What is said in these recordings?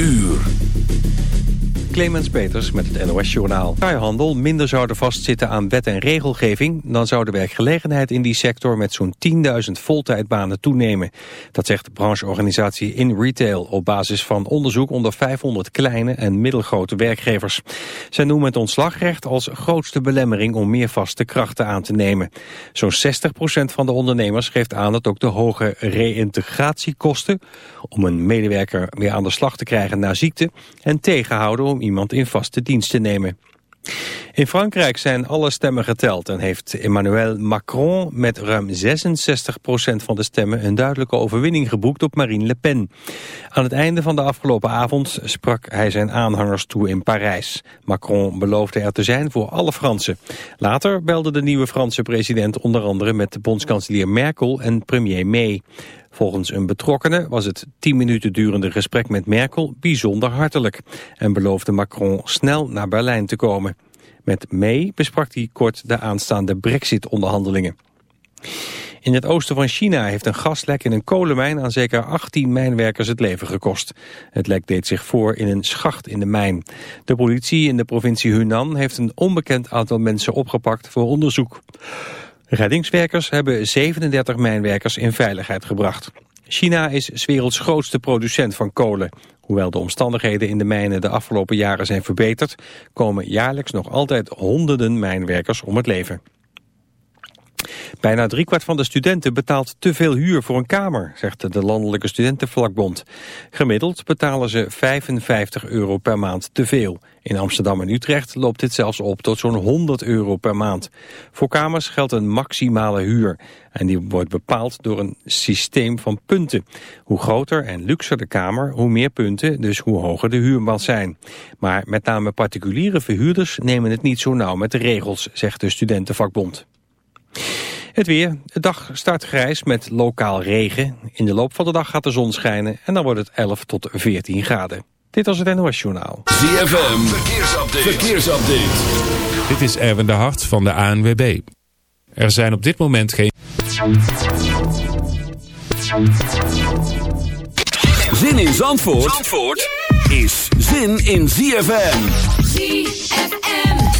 uur. Clemens Peters met het NOS-journaal. Detailhandel minder zouden vastzitten aan wet en regelgeving... dan zou de werkgelegenheid in die sector met zo'n 10.000 voltijdbanen toenemen. Dat zegt de brancheorganisatie In Retail... op basis van onderzoek onder 500 kleine en middelgrote werkgevers. Zij noemen het ontslagrecht als grootste belemmering... om meer vaste krachten aan te nemen. Zo'n 60% van de ondernemers geeft aan dat ook de hoge reïntegratiekosten... om een medewerker weer aan de slag te krijgen na ziekte... en tegenhouden om iemand in vaste dienst te nemen. In Frankrijk zijn alle stemmen geteld en heeft Emmanuel Macron met ruim 66% van de stemmen een duidelijke overwinning geboekt op Marine Le Pen. Aan het einde van de afgelopen avond sprak hij zijn aanhangers toe in Parijs. Macron beloofde er te zijn voor alle Fransen. Later belde de nieuwe Franse president onder andere met de bondskanselier Merkel en premier May. Volgens een betrokkene was het tien minuten durende gesprek met Merkel bijzonder hartelijk en beloofde Macron snel naar Berlijn te komen. Met May besprak hij kort de aanstaande brexit-onderhandelingen. In het oosten van China heeft een gaslek in een kolenmijn aan zeker 18 mijnwerkers het leven gekost. Het lek deed zich voor in een schacht in de mijn. De politie in de provincie Hunan heeft een onbekend aantal mensen opgepakt voor onderzoek. Reddingswerkers hebben 37 mijnwerkers in veiligheid gebracht. China is 's werelds grootste producent van kolen. Hoewel de omstandigheden in de mijnen de afgelopen jaren zijn verbeterd... komen jaarlijks nog altijd honderden mijnwerkers om het leven. Bijna driekwart van de studenten betaalt te veel huur voor een kamer, zegt de Landelijke Studentenvlakbond. Gemiddeld betalen ze 55 euro per maand te veel. In Amsterdam en Utrecht loopt dit zelfs op tot zo'n 100 euro per maand. Voor kamers geldt een maximale huur. En die wordt bepaald door een systeem van punten. Hoe groter en luxer de kamer, hoe meer punten, dus hoe hoger de huur mag zijn. Maar met name particuliere verhuurders nemen het niet zo nauw met de regels, zegt de Studentenvakbond. Het weer. De dag start grijs met lokaal regen. In de loop van de dag gaat de zon schijnen en dan wordt het 11 tot 14 graden. Dit was het NOS Journaal. ZFM, verkeersupdate. verkeersupdate. Dit is Erwin de Hart van de ANWB. Er zijn op dit moment geen... Zin in Zandvoort, Zandvoort is zin in ZFM. ZFM.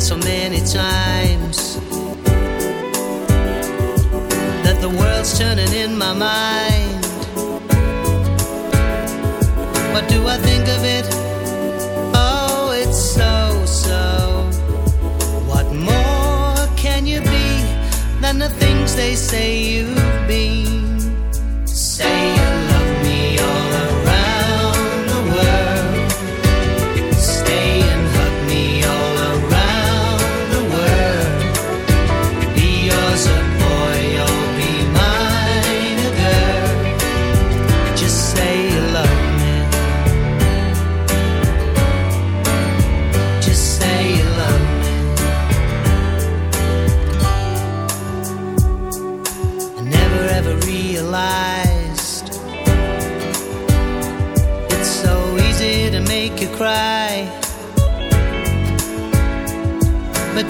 done so many times that the world's turning in my mind. What do I think of it? Oh, it's so, so. What more can you be than the things they say you've been? Say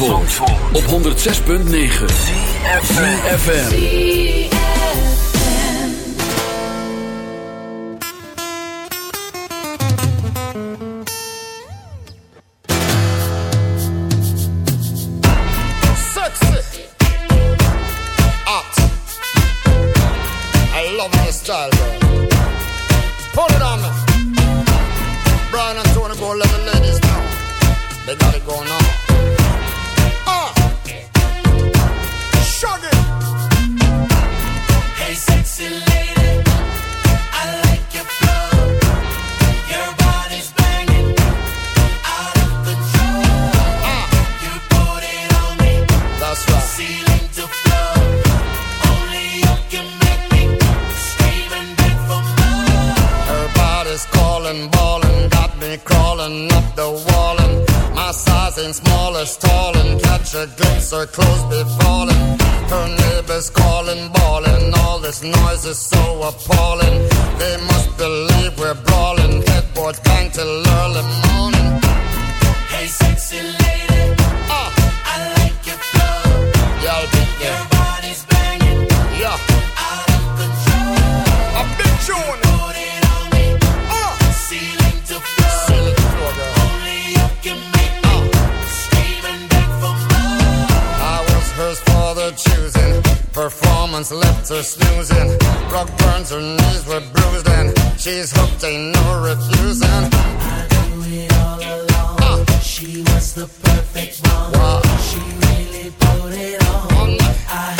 Op 106.9 FM. so appalling. They must believe we're brawling. Headboard gang till early morning. Hey, sexy lady. Uh, I like your flow. Y'all be there. once left her snoozing. Rock burns, her knees were bruised, and she's hooked, ain't no refusing. I knew it all along. She was the perfect mom. She really put it on. I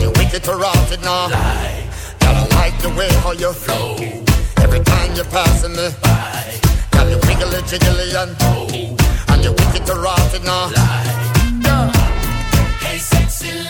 you wicked to rotted now. Lie. Gotta like the way how you flow. Every time you're passing me by. Got you wiggly jiggly and oh. And you wicked to rotted now. Lie. No. Hey sexy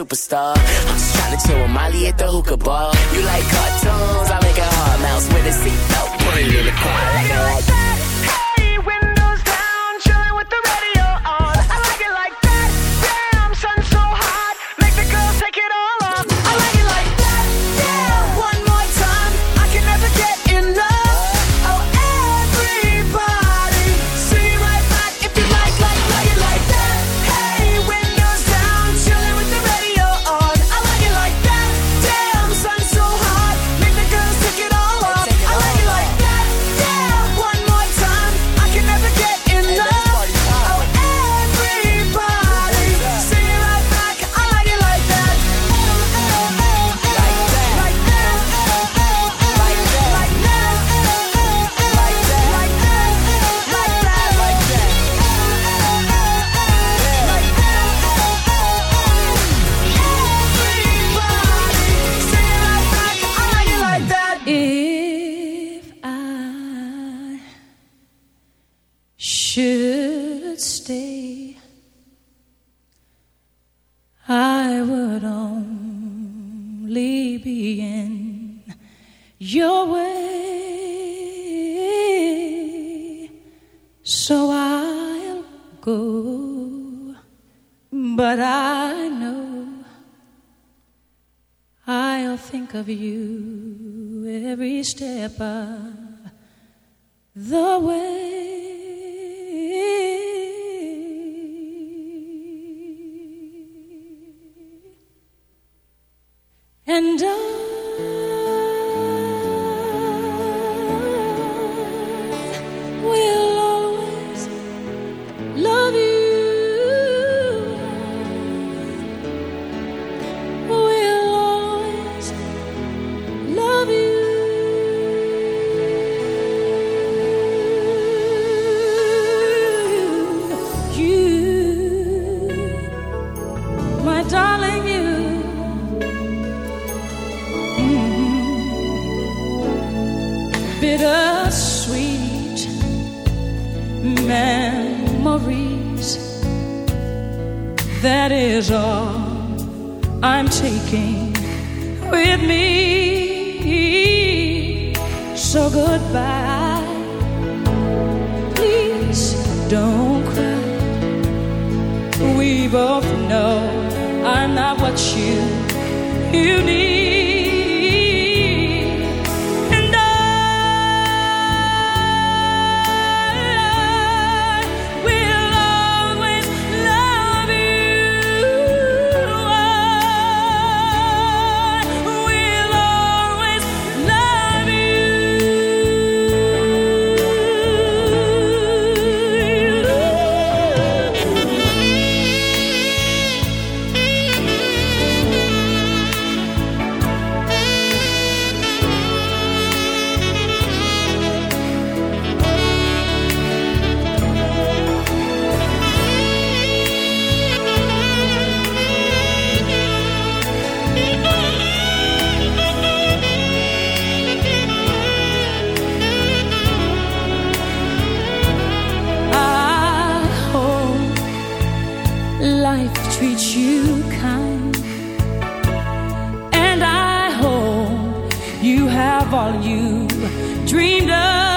Superstar. I'm just trying to chill with Molly at the hookah bar. You like cartoons? I make a hard mouse with a seatbelt. Put it in the car. I like it like that. But I know I'll think of you every step of the way. And I, life treats you kind. And I hope you have all you dreamed of.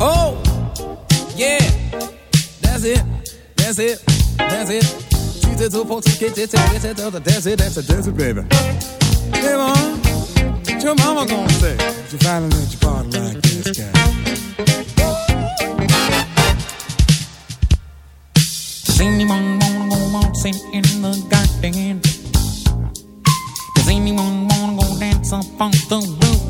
oh yeah. That's it. That's it. That's it. That's it that's it after desert after desert Does anyone wanna go dance up on the roof?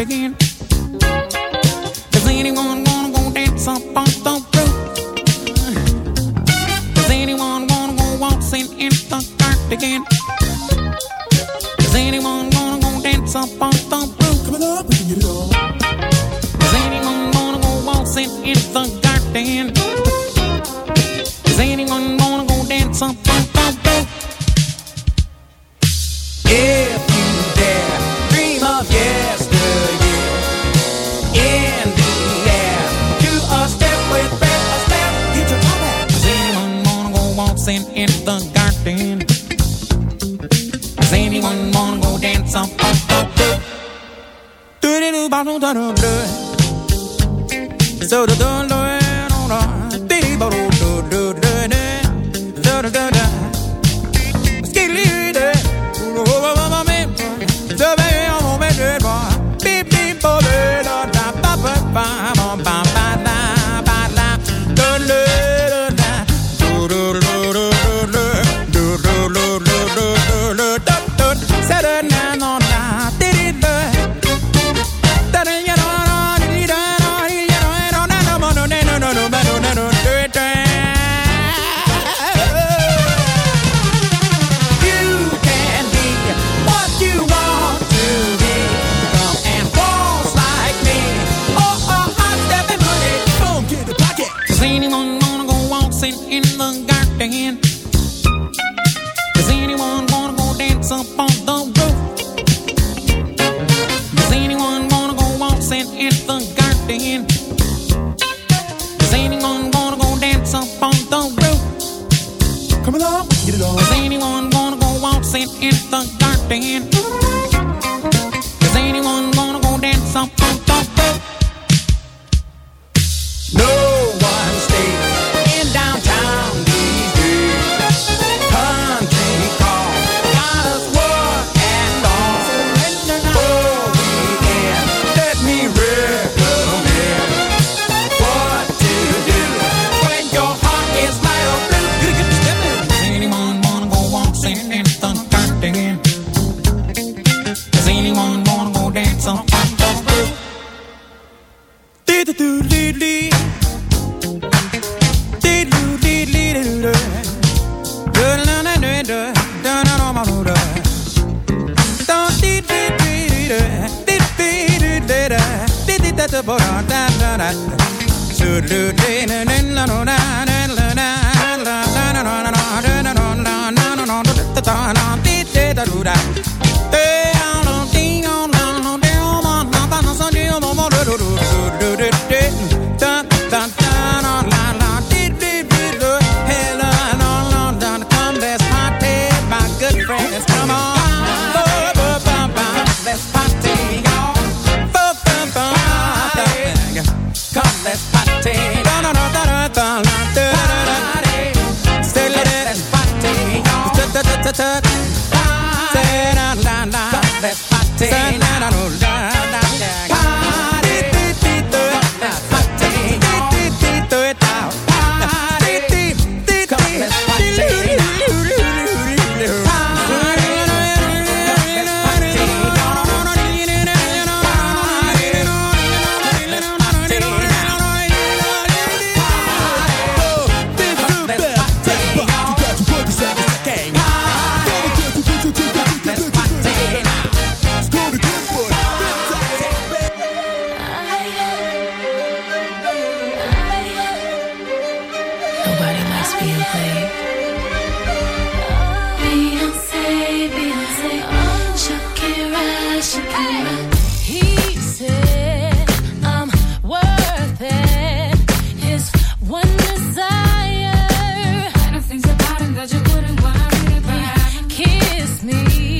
again. anyone wanna go dance on? Do do do ba do da do do. So do do do do do. Dee bo do do do do do. Do do do do. me.